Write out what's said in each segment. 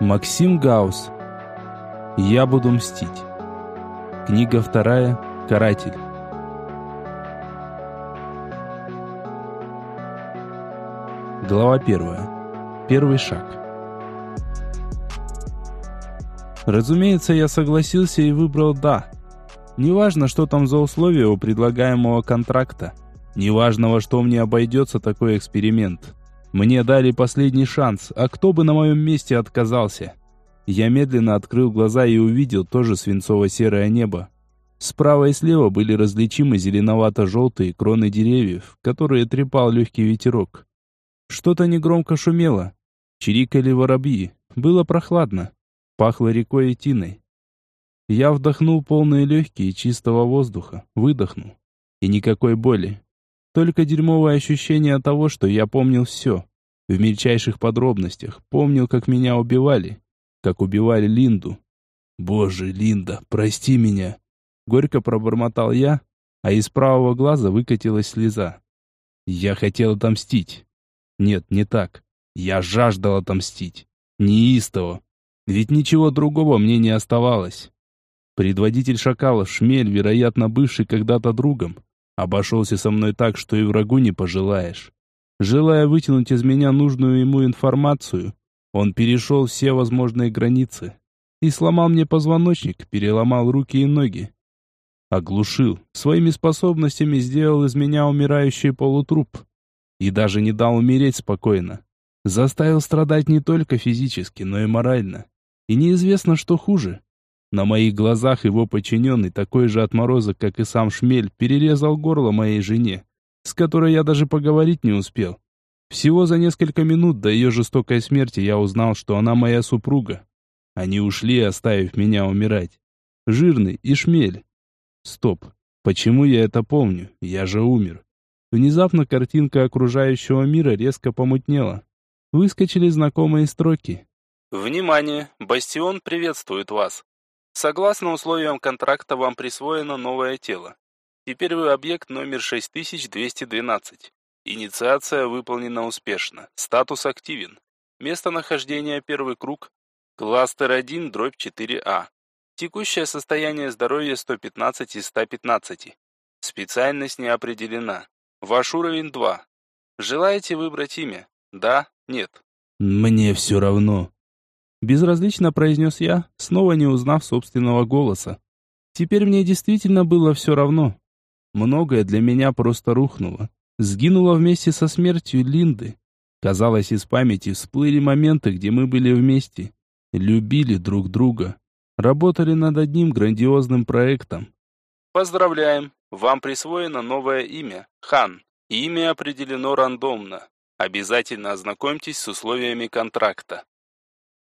Максим Гаус. Я буду мстить. Книга вторая. Каратель. Глава первая. Первый шаг. Разумеется, я согласился и выбрал «да». Неважно, что там за условия у предлагаемого контракта. Неважно, во что мне обойдется такой эксперимент. Мне дали последний шанс, а кто бы на моем месте отказался? Я медленно открыл глаза и увидел тоже свинцово-серое небо. Справа и слева были различимы зеленовато-желтые кроны деревьев, которые трепал легкий ветерок. Что-то негромко шумело. Чирикали воробьи. Было прохладно. Пахло рекой и тиной. Я вдохнул полные легкие чистого воздуха. Выдохнул. И никакой боли. Только дерьмовое ощущение того, что я помнил все. В мельчайших подробностях. Помнил, как меня убивали. Как убивали Линду. «Боже, Линда, прости меня!» Горько пробормотал я, а из правого глаза выкатилась слеза. Я хотел отомстить. Нет, не так. Я жаждал отомстить. Неистово. Ведь ничего другого мне не оставалось. Предводитель шакалов, шмель, вероятно, бывший когда-то другом, обошелся со мной так, что и врагу не пожелаешь. Желая вытянуть из меня нужную ему информацию, он перешел все возможные границы и сломал мне позвоночник, переломал руки и ноги. Оглушил, своими способностями сделал из меня умирающий полутруп и даже не дал умереть спокойно. Заставил страдать не только физически, но и морально. И неизвестно, что хуже. На моих глазах его подчиненный, такой же отморозок, как и сам Шмель, перерезал горло моей жене, с которой я даже поговорить не успел. Всего за несколько минут до ее жестокой смерти я узнал, что она моя супруга. Они ушли, оставив меня умирать. Жирный и Шмель. Стоп. Почему я это помню? Я же умер. Внезапно картинка окружающего мира резко помутнела. Выскочили знакомые строки. Внимание! Бастион приветствует вас. Согласно условиям контракта вам присвоено новое тело. Теперь вы объект номер 6212. Инициация выполнена успешно. Статус активен. Местонахождение первый круг. Кластер 1, дробь 4А. Текущее состояние здоровья 115 из 115. Специальность не определена. Ваш уровень 2. Желаете выбрать имя? Да? Нет? Мне все равно. Безразлично произнес я, снова не узнав собственного голоса. Теперь мне действительно было все равно. Многое для меня просто рухнуло. Сгинуло вместе со смертью Линды. Казалось, из памяти всплыли моменты, где мы были вместе. Любили друг друга. Работали над одним грандиозным проектом. Поздравляем! Вам присвоено новое имя – Хан. Имя определено рандомно. Обязательно ознакомьтесь с условиями контракта.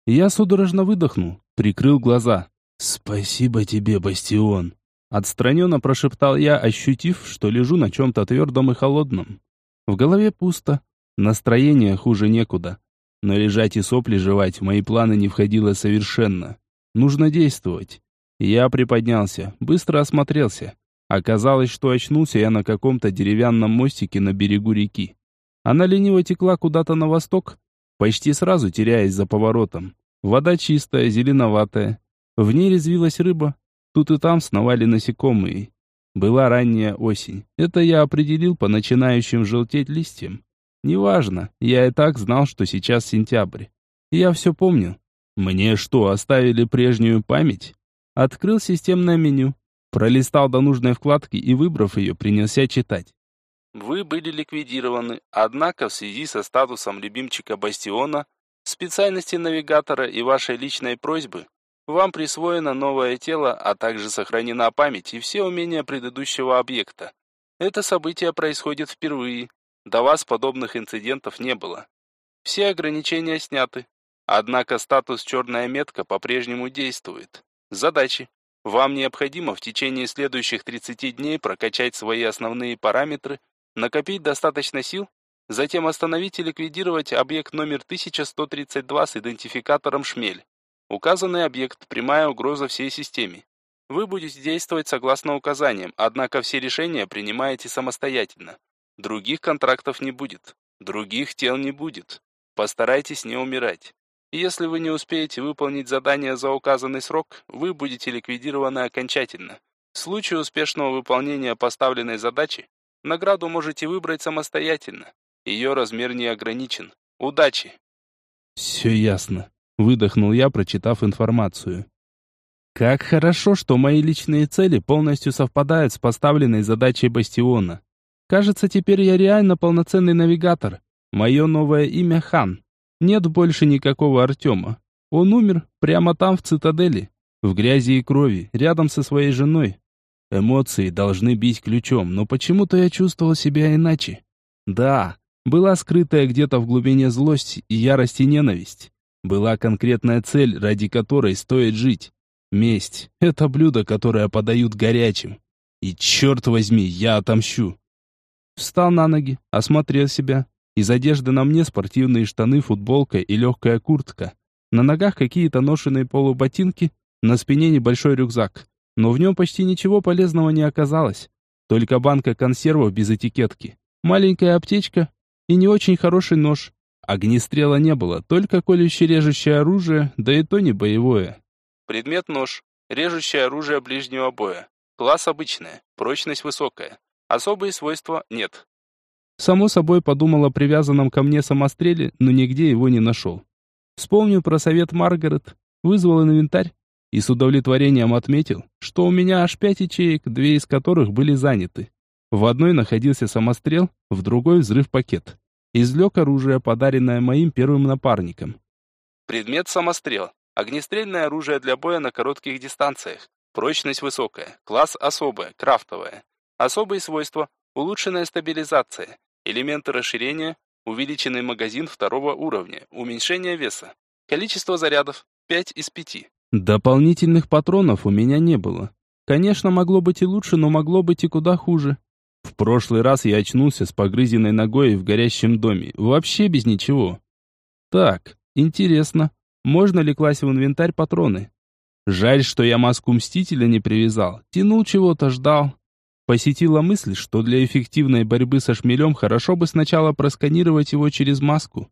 Я судорожно выдохнул, прикрыл глаза. «Спасибо тебе, Бастион!» Отстраненно прошептал я, ощутив, что лежу на чем-то твердом и холодном. В голове пусто, настроение хуже некуда. Но лежать и сопли жевать в мои планы не входило совершенно. Нужно действовать. Я приподнялся, быстро осмотрелся. Оказалось, что очнулся я на каком-то деревянном мостике на берегу реки. Она лениво текла куда-то на восток, почти сразу теряясь за поворотом. Вода чистая, зеленоватая. В ней резвилась рыба. Тут и там сновали насекомые. Была ранняя осень. Это я определил по начинающим желтеть листьям. Неважно, я и так знал, что сейчас сентябрь. Я все помню. Мне что, оставили прежнюю память? Открыл системное меню. Пролистал до нужной вкладки и, выбрав ее, принялся читать. Вы были ликвидированы, однако в связи со статусом любимчика Бастиона, специальности навигатора и вашей личной просьбы, вам присвоено новое тело, а также сохранена память и все умения предыдущего объекта. Это событие происходит впервые. До вас подобных инцидентов не было. Все ограничения сняты. Однако статус «Черная метка» по-прежнему действует. Задачи. Вам необходимо в течение следующих 30 дней прокачать свои основные параметры, накопить достаточно сил, затем остановить и ликвидировать объект номер 1132 с идентификатором «Шмель». Указанный объект – прямая угроза всей системе. Вы будете действовать согласно указаниям, однако все решения принимаете самостоятельно. Других контрактов не будет. Других тел не будет. Постарайтесь не умирать. Если вы не успеете выполнить задание за указанный срок, вы будете ликвидированы окончательно. В случае успешного выполнения поставленной задачи, награду можете выбрать самостоятельно. Ее размер не ограничен. Удачи! Все ясно. Выдохнул я, прочитав информацию. Как хорошо, что мои личные цели полностью совпадают с поставленной задачей Бастиона. Кажется, теперь я реально полноценный навигатор. Мое новое имя Хан. Нет больше никакого Артема. Он умер прямо там, в цитадели, в грязи и крови, рядом со своей женой. Эмоции должны бить ключом, но почему-то я чувствовал себя иначе. Да, была скрытая где-то в глубине злость и ярость и ненависть. Была конкретная цель, ради которой стоит жить. Месть — это блюдо, которое подают горячим. И черт возьми, я отомщу. Встал на ноги, осмотрел себя. Из одежды на мне спортивные штаны, футболка и легкая куртка. На ногах какие-то ношеные полуботинки, на спине небольшой рюкзак. Но в нем почти ничего полезного не оказалось. Только банка консервов без этикетки, маленькая аптечка и не очень хороший нож. Огнестрела не было, только колюще-режущее оружие, да и то не боевое. Предмет нож. Режущее оружие ближнего боя. Класс обычное, прочность высокая. Особые свойства нет. Само собой подумал о привязанном ко мне самостреле, но нигде его не нашел. Вспомнил про совет Маргарет, вызвал инвентарь и с удовлетворением отметил, что у меня аж пять ячеек, две из которых были заняты. В одной находился самострел, в другой взрыв-пакет. Извлек оружие, подаренное моим первым напарником. Предмет самострел. Огнестрельное оружие для боя на коротких дистанциях. Прочность высокая. Класс особое, крафтовое. Особые свойства. Улучшенная стабилизация. Элементы расширения. Увеличенный магазин второго уровня. Уменьшение веса. Количество зарядов. 5 из 5. Дополнительных патронов у меня не было. Конечно, могло быть и лучше, но могло быть и куда хуже. В прошлый раз я очнулся с погрызенной ногой в горящем доме, вообще без ничего. Так, интересно, можно ли класть в инвентарь патроны? Жаль, что я маску Мстителя не привязал, тянул чего-то, ждал. Посетила мысль, что для эффективной борьбы со шмелем хорошо бы сначала просканировать его через маску.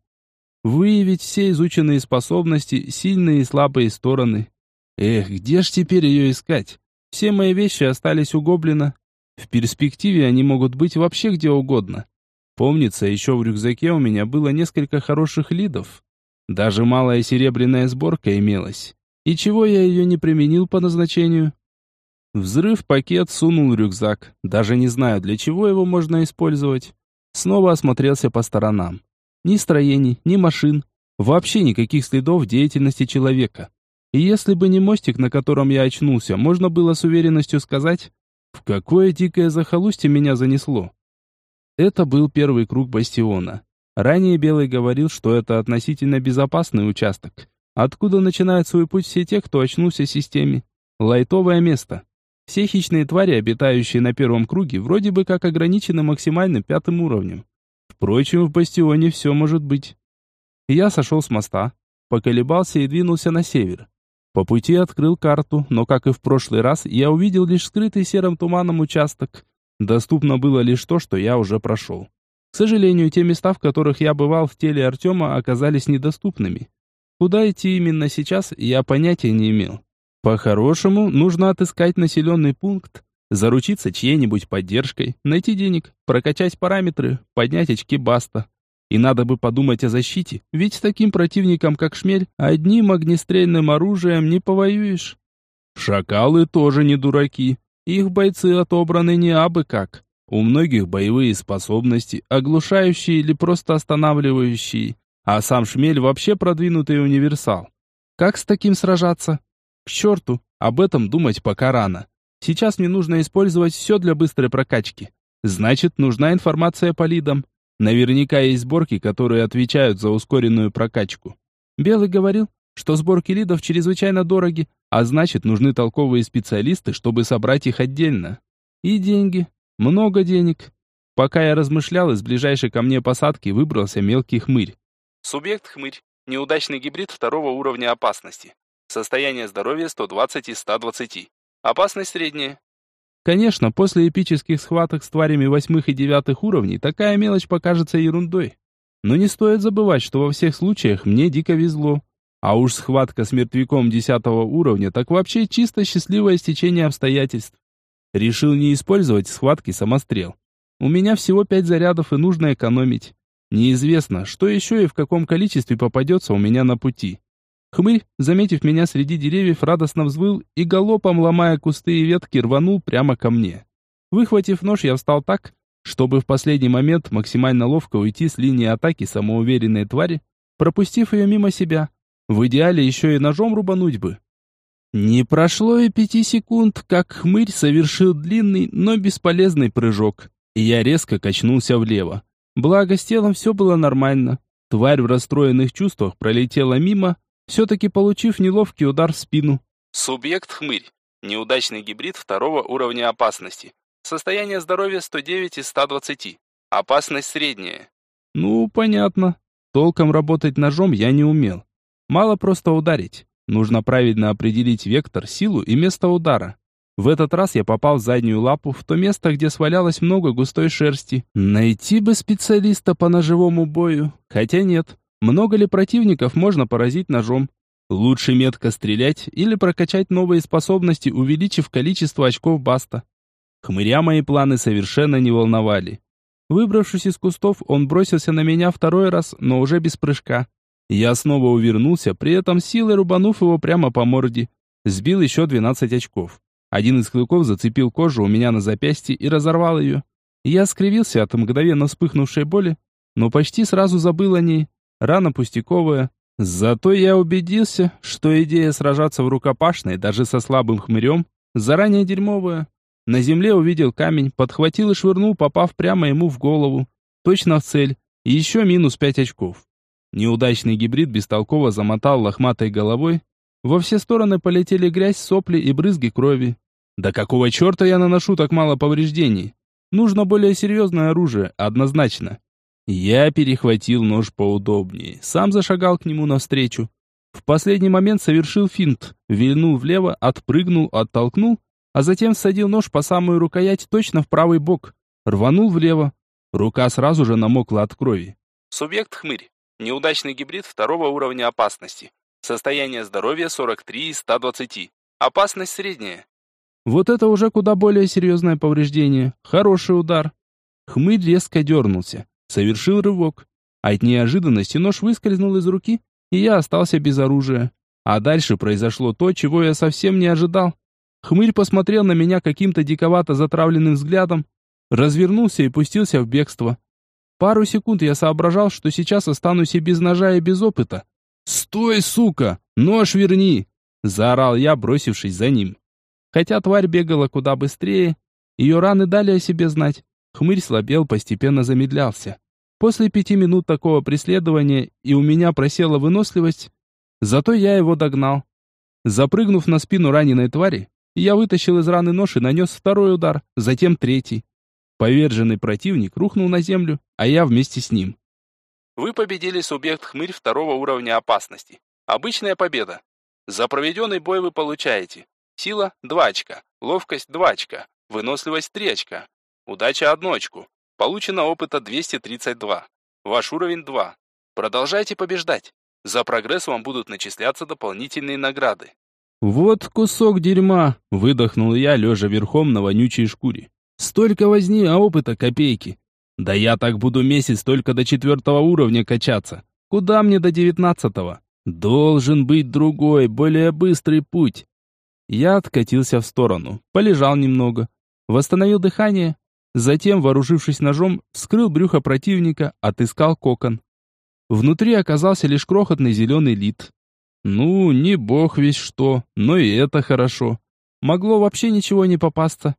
Выявить все изученные способности, сильные и слабые стороны. Эх, где ж теперь ее искать? Все мои вещи остались у гоблина, в перспективе они могут быть вообще где угодно. Помнится, еще в рюкзаке у меня было несколько хороших лидов. Даже малая серебряная сборка имелась. И чего я ее не применил по назначению? Взрыв пакет сунул рюкзак. Даже не знаю, для чего его можно использовать. Снова осмотрелся по сторонам. Ни строений, ни машин. Вообще никаких следов деятельности человека. И если бы не мостик, на котором я очнулся, можно было с уверенностью сказать, какое дикое захолустье меня занесло? Это был первый круг бастиона. Ранее Белый говорил, что это относительно безопасный участок, откуда начинают свой путь все те, кто очнулся в системе. Лайтовое место. Все хищные твари, обитающие на первом круге, вроде бы как ограничены максимальным пятым уровнем. Впрочем, в бастионе все может быть. Я сошел с моста, поколебался и двинулся на север. По пути открыл карту, но, как и в прошлый раз, я увидел лишь скрытый серым туманом участок. Доступно было лишь то, что я уже прошел. К сожалению, те места, в которых я бывал в теле Артема, оказались недоступными. Куда идти именно сейчас, я понятия не имел. По-хорошему, нужно отыскать населенный пункт, заручиться чьей-нибудь поддержкой, найти денег, прокачать параметры, поднять очки баста. И надо бы подумать о защите, ведь с таким противником, как Шмель, одним огнестрельным оружием не повоюешь. Шакалы тоже не дураки. Их бойцы отобраны не абы как. У многих боевые способности, оглушающие или просто останавливающие. А сам Шмель вообще продвинутый универсал. Как с таким сражаться? К черту, об этом думать пока рано. Сейчас мне нужно использовать все для быстрой прокачки. Значит, нужна информация по лидам. Наверняка есть сборки, которые отвечают за ускоренную прокачку. Белый говорил, что сборки лидов чрезвычайно дороги, а значит, нужны толковые специалисты, чтобы собрать их отдельно. И деньги. Много денег. Пока я размышлял, из ближайшей ко мне посадки выбрался мелкий хмырь. Субъект хмырь. Неудачный гибрид второго уровня опасности. Состояние здоровья 120 из 120. Опасность средняя. Конечно, после эпических схваток с тварями восьмых и девятых уровней такая мелочь покажется ерундой. Но не стоит забывать, что во всех случаях мне дико везло. А уж схватка с мертвяком десятого уровня, так вообще чисто счастливое стечение обстоятельств. Решил не использовать в схватке самострел. У меня всего пять зарядов и нужно экономить. Неизвестно, что еще и в каком количестве попадется у меня на пути. Хмырь, заметив меня среди деревьев, радостно взвыл и галопом, ломая кусты и ветки, рванул прямо ко мне. Выхватив нож, я встал так, чтобы в последний момент максимально ловко уйти с линии атаки самоуверенной твари, пропустив ее мимо себя. В идеале еще и ножом рубануть бы. Не прошло и пяти секунд, как хмырь совершил длинный, но бесполезный прыжок, и я резко качнулся влево. Благо, с телом все было нормально. Тварь в расстроенных чувствах пролетела мимо, все-таки получив неловкий удар в спину. Субъект хмырь. Неудачный гибрид второго уровня опасности. Состояние здоровья 109 из 120. Опасность средняя. Ну, понятно. Толком работать ножом я не умел. Мало просто ударить. Нужно правильно определить вектор, силу и место удара. В этот раз я попал в заднюю лапу, в то место, где свалялось много густой шерсти. Найти бы специалиста по ножевому бою. Хотя нет. Много ли противников можно поразить ножом? Лучше метко стрелять или прокачать новые способности, увеличив количество очков баста. Хмыря мои планы совершенно не волновали. Выбравшись из кустов, он бросился на меня второй раз, но уже без прыжка. Я снова увернулся, при этом силой рубанув его прямо по морде. Сбил еще 12 очков. Один из клыков зацепил кожу у меня на запястье и разорвал ее. Я скривился от мгновенно вспыхнувшей боли, но почти сразу забыл о ней. Рана пустяковая. Зато я убедился, что идея сражаться в рукопашной даже со слабым хмырем заранее дерьмовая. На земле увидел камень, подхватил и швырнул, попав прямо ему в голову. Точно в цель. И еще минус пять очков. Неудачный гибрид бестолково замотал лохматой головой. Во все стороны полетели грязь, сопли и брызги крови. Да какого черта я наношу так мало повреждений? Нужно более серьезное оружие, однозначно. Я перехватил нож поудобнее, сам зашагал к нему навстречу. В последний момент совершил финт, вильнул влево, отпрыгнул, оттолкнул, а затем всадил нож по самую рукоять точно в правый бок. Рванул влево. Рука сразу же намокла от крови. Субъект хмырь. Неудачный гибрид второго уровня опасности. Состояние здоровья 43 из 120. Опасность средняя. Вот это уже куда более серьезное повреждение. Хороший удар. Хмырь резко дернулся. Совершил рывок. От неожиданности нож выскользнул из руки, и я остался без оружия. А дальше произошло то, чего я совсем не ожидал. Хмырь посмотрел на меня каким-то диковато затравленным взглядом, развернулся и пустился в бегство. Пару секунд я соображал, что сейчас останусь и без ножа, и без опыта. «Стой, сука! Нож верни!» Заорал я, бросившись за ним. Хотя тварь бегала куда быстрее, ее раны дали о себе знать. Хмырь слабел, постепенно замедлялся. После пяти минут такого преследования и у меня просела выносливость, зато я его догнал. Запрыгнув на спину раненой твари, я вытащил из раны нож и нанес второй удар, затем третий. Поверженный противник рухнул на землю, а я вместе с ним. Вы победили субъект хмырь второго уровня опасности. Обычная победа. За проведенный бой вы получаете сила 2 очка, ловкость 2 очка, выносливость 3 очка, удача 1 очку. Получено опыта 232. Ваш уровень 2. Продолжайте побеждать. За прогресс вам будут начисляться дополнительные награды. Вот кусок дерьма, выдохнул я, лежа верхом на вонючей шкуре. Столько возни, а опыта копейки. Да я так буду месяц только до четвертого уровня качаться. Куда мне до девятнадцатого? Должен быть другой, более быстрый путь. Я откатился в сторону, полежал немного, восстановил дыхание, затем, вооружившись ножом, вскрыл брюхо противника, отыскал кокон. Внутри оказался лишь крохотный зеленый лит. Ну, не бог весь что, но и это хорошо. Могло вообще ничего не попасться.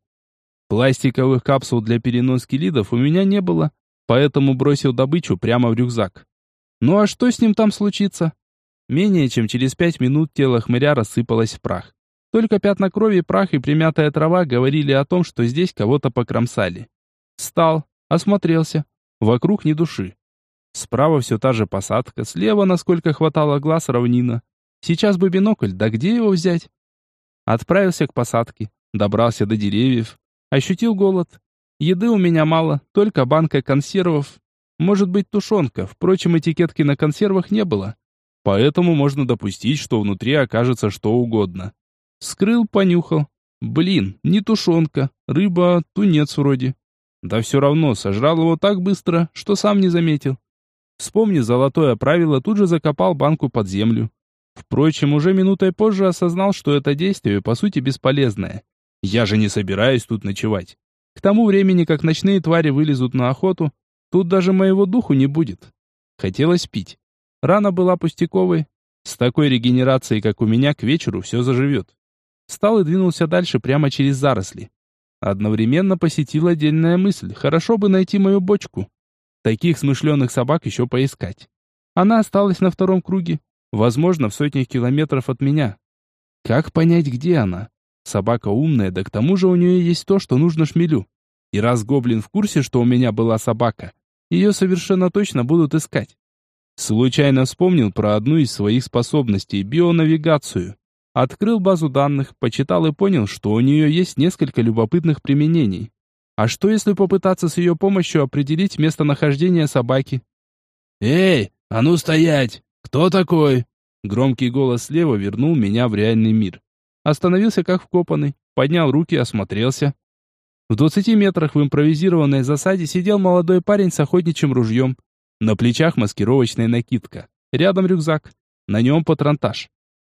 Пластиковых капсул для переноски лидов у меня не было, поэтому бросил добычу прямо в рюкзак. Ну а что с ним там случится? Менее чем через пять минут тело хмыря рассыпалось в прах. Только пятна крови, прах и примятая трава говорили о том, что здесь кого-то покромсали. Встал, осмотрелся. Вокруг ни души. Справа все та же посадка, слева, насколько хватало глаз, равнина. Сейчас бы бинокль, да где его взять? Отправился к посадке, добрался до деревьев, Ощутил голод. Еды у меня мало, только банка консервов. Может быть, тушенка, впрочем, этикетки на консервах не было. Поэтому можно допустить, что внутри окажется что угодно. Скрыл, понюхал. Блин, не тушенка, рыба, тунец вроде. Да все равно, сожрал его так быстро, что сам не заметил. Вспомнив золотое правило, тут же закопал банку под землю. Впрочем, уже минутой позже осознал, что это действие по сути бесполезное. Я же не собираюсь тут ночевать. К тому времени, как ночные твари вылезут на охоту, тут даже моего духу не будет. Хотелось пить. Рана была пустяковой. С такой регенерацией, как у меня, к вечеру все заживет. Встал и двинулся дальше прямо через заросли. Одновременно посетила отдельная мысль. Хорошо бы найти мою бочку. Таких смышленых собак еще поискать. Она осталась на втором круге. Возможно, в сотнях километров от меня. Как понять, где она? Собака умная, да к тому же у нее есть то, что нужно шмелю. И раз гоблин в курсе, что у меня была собака, ее совершенно точно будут искать. Случайно вспомнил про одну из своих способностей – бионавигацию. Открыл базу данных, почитал и понял, что у нее есть несколько любопытных применений. А что если попытаться с ее помощью определить местонахождение собаки? «Эй, а ну стоять! Кто такой?» Громкий голос слева вернул меня в реальный мир. Остановился как вкопанный, поднял руки, осмотрелся. В двадцати метрах в импровизированной засаде сидел молодой парень с охотничьим ружьем. На плечах маскировочная накидка. Рядом рюкзак. На нем патронтаж.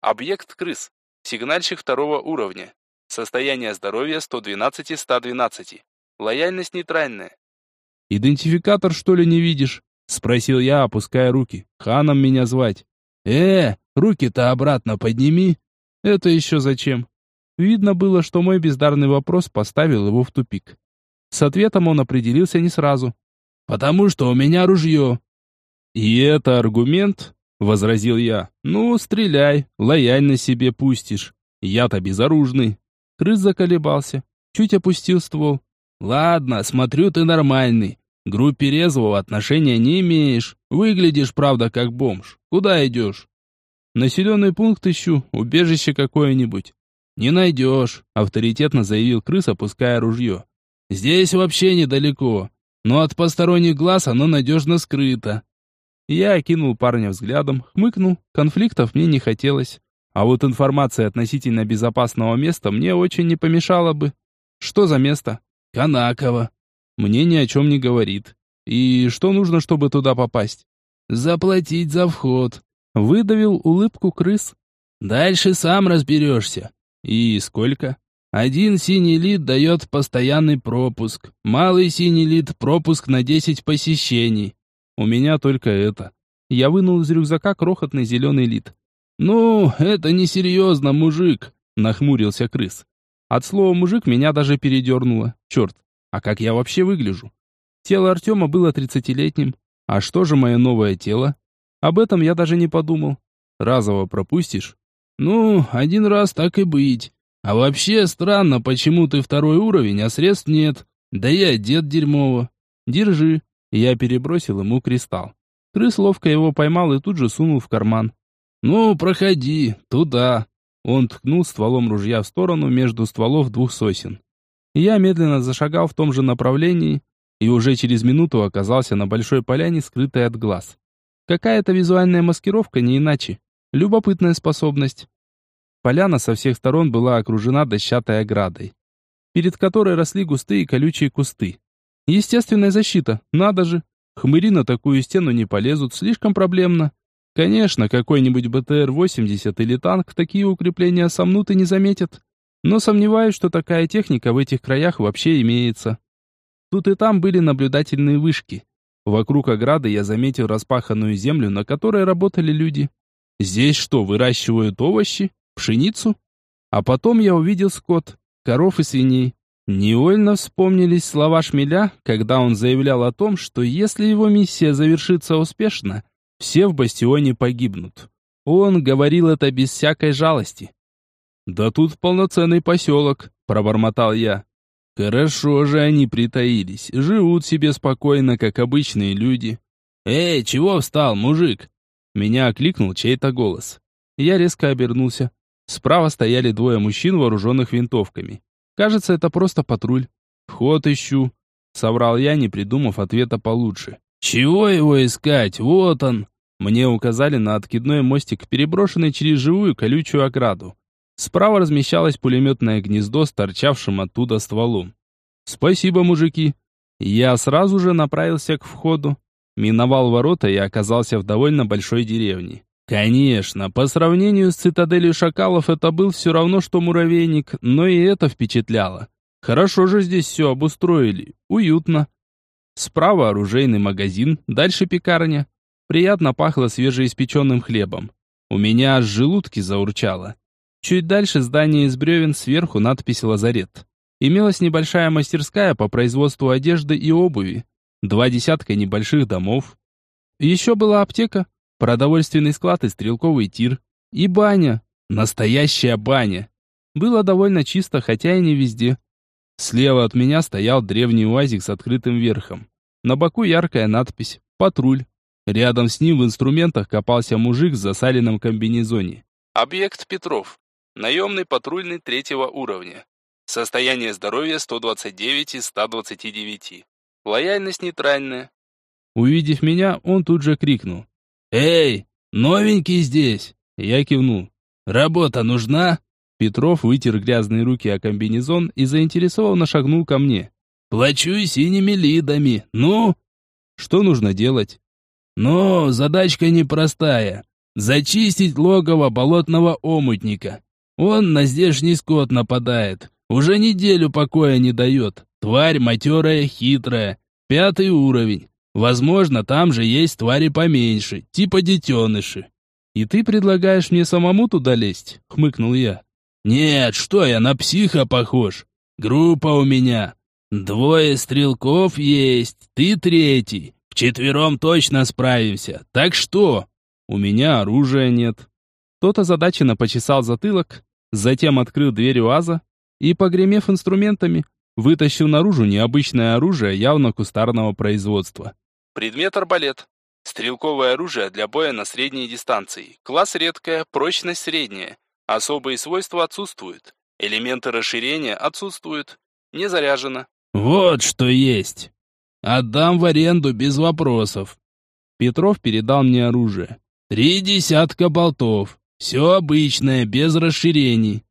Объект крыс. Сигнальщик второго уровня. Состояние здоровья 112 из 112. Лояльность нейтральная. «Идентификатор, что ли, не видишь?» Спросил я, опуская руки. «Ханом меня звать». «Э, руки-то обратно подними». «Это еще зачем?» Видно было, что мой бездарный вопрос поставил его в тупик. С ответом он определился не сразу. «Потому что у меня ружье». «И это аргумент?» — возразил я. «Ну, стреляй, лояльно себе пустишь. Я-то безоружный». Крыс заколебался, чуть опустил ствол. «Ладно, смотрю, ты нормальный. Группе резвого отношения не имеешь. Выглядишь, правда, как бомж. Куда идешь?» «Населенный пункт ищу, убежище какое-нибудь». «Не найдешь», — авторитетно заявил крыс, опуская ружье. «Здесь вообще недалеко но от посторонних глаз оно надежно скрыто. Я окинул парня взглядом, хмыкнул, конфликтов мне не хотелось. А вот информация относительно безопасного места мне очень не помешала бы. Что за место? Канаково. Мне ни о чем не говорит. И что нужно, чтобы туда попасть? Заплатить за вход. Выдавил улыбку крыс. Дальше сам разберешься. И сколько? Один синий лид дает постоянный пропуск. Малый синий лид – пропуск на 10 посещений. У меня только это. Я вынул из рюкзака крохотный зеленый лид. «Ну, это несерьезно, мужик», – нахмурился крыс. От слова «мужик» меня даже передернуло. Черт, а как я вообще выгляжу? Тело Артема было тридцатилетним. А что же мое новое тело? Об этом я даже не подумал. Разово пропустишь? Ну, один раз так и быть. А вообще странно, почему ты второй уровень, а средств нет. Да и одет дерьмово. Держи. Я перебросил ему кристалл. Крыс ловко его поймал и тут же сунул в карман. Ну, проходи, туда. Он ткнул стволом ружья в сторону между стволов двух сосен. Я медленно зашагал в том же направлении и уже через минуту оказался на большой поляне, скрытой от глаз. Какая-то визуальная маскировка, не иначе. Любопытная способность. Поляна со всех сторон была окружена дощатой оградой, перед которой росли густые колючие кусты. Естественная защита, надо же. Хмыри на такую стену не полезут, слишком проблемно. Конечно, какой-нибудь БТР-80 или танк такие укрепления сомнут и не заметят. Но сомневаюсь, что такая техника в этих краях вообще имеется. Тут и там были наблюдательные вышки. Вокруг ограды я заметил распаханную землю, на которой работали люди. Здесь что, выращивают овощи? пшеницу. А потом я увидел скот, коров и свиней. Невольно вспомнились слова Шмеля, когда он заявлял о том, что если его миссия завершится успешно, все в бастионе погибнут. Он говорил это без всякой жалости. «Да тут полноценный поселок», — пробормотал я. «Хорошо же они притаились, живут себе спокойно, как обычные люди». «Эй, чего встал, мужик?» Меня окликнул чей-то голос. Я резко обернулся. Справа стояли двое мужчин, вооруженных винтовками. Кажется, это просто патруль. «Вход ищу», — соврал я, не придумав ответа получше. «Чего его искать? Вот он!» Мне указали на откидной мостик, переброшенный через живую колючую ограду. Справа размещалось пулеметное гнездо с торчавшим оттуда стволом. «Спасибо, мужики!» Я сразу же направился к входу, миновал ворота и оказался в довольно большой деревне. Конечно, по сравнению с цитаделью шакалов это был все равно, что муравейник, но и это впечатляло. Хорошо же здесь все обустроили, уютно. Справа оружейный магазин, дальше пекарня. Приятно пахло свежеиспеченным хлебом. У меня аж желудки заурчало. Чуть дальше здание из бревен, сверху надпись «Лазарет». Имелась небольшая мастерская по производству одежды и обуви. Два десятка небольших домов. Еще была аптека, продовольственный склад и стрелковый тир. И баня. Настоящая баня. Было довольно чисто, хотя и не везде. Слева от меня стоял древний уазик с открытым верхом. На боку яркая надпись «Патруль». Рядом с ним в инструментах копался мужик в засаленном комбинезоне. Объект Петров. Наемный патрульный третьего уровня. Состояние здоровья 129 из 129. Лояльность нейтральная. Увидев меня, он тут же крикнул. «Эй, новенький здесь!» Я кивнул. «Работа нужна?» Петров вытер грязные руки о комбинезон и заинтересованно шагнул ко мне. «Плачу синими лидами. Ну?» «Что нужно делать?» «Ну, задачка непростая. Зачистить логово болотного омутника. Он на здешний скот нападает. Уже неделю покоя не дает. Тварь матерая, хитрая. Пятый уровень. Возможно, там же есть твари поменьше, типа детеныши. И ты предлагаешь мне самому туда лезть? Хмыкнул я. Нет, что я, на психа похож. Группа у меня. Двое стрелков есть, ты третий. Вчетвером точно справимся. Так что? У меня оружия нет. Тот озадаченно почесал затылок, затем открыл дверь УАЗа и, погремев инструментами, вытащил наружу необычное оружие явно кустарного производства. Предмет арбалет. Стрелковое оружие для боя на средней дистанции. Класс редкая, прочность средняя. Особые свойства отсутствуют. Элементы расширения отсутствуют. Не заряжено. Вот что есть. Отдам в аренду без вопросов. Петров передал мне оружие. Три десятка болтов. Все обычное, без расширений.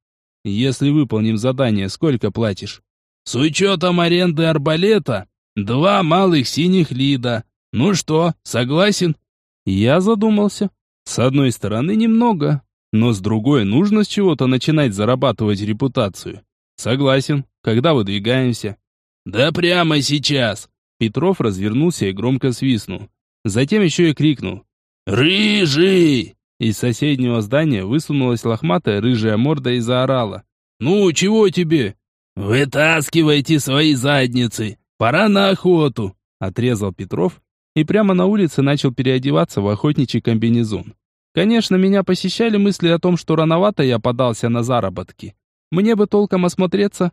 Если выполним задание, сколько платишь? С учетом аренды арбалета, два малых синих лида. Ну что, согласен? Я задумался. С одной стороны, немного, но с другой, нужно с чего-то начинать зарабатывать репутацию. Согласен. Когда выдвигаемся? Да прямо сейчас. Петров развернулся и громко свистнул. Затем еще и крикнул. «Рыжий!» Из соседнего здания высунулась лохматая рыжая морда и заорала. «Ну, чего тебе?» «Вытаскивайте свои задницы! Пора на охоту!» Отрезал Петров и прямо на улице начал переодеваться в охотничий комбинезон. Конечно, меня посещали мысли о том, что рановато я подался на заработки. Мне бы толком осмотреться,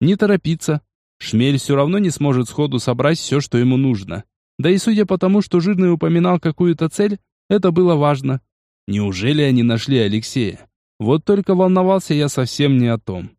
не торопиться. Шмель все равно не сможет сходу собрать все, что ему нужно. Да и судя по тому, что Жирный упоминал какую-то цель, это было важно. Неужели они нашли Алексея? Вот только волновался я совсем не о том.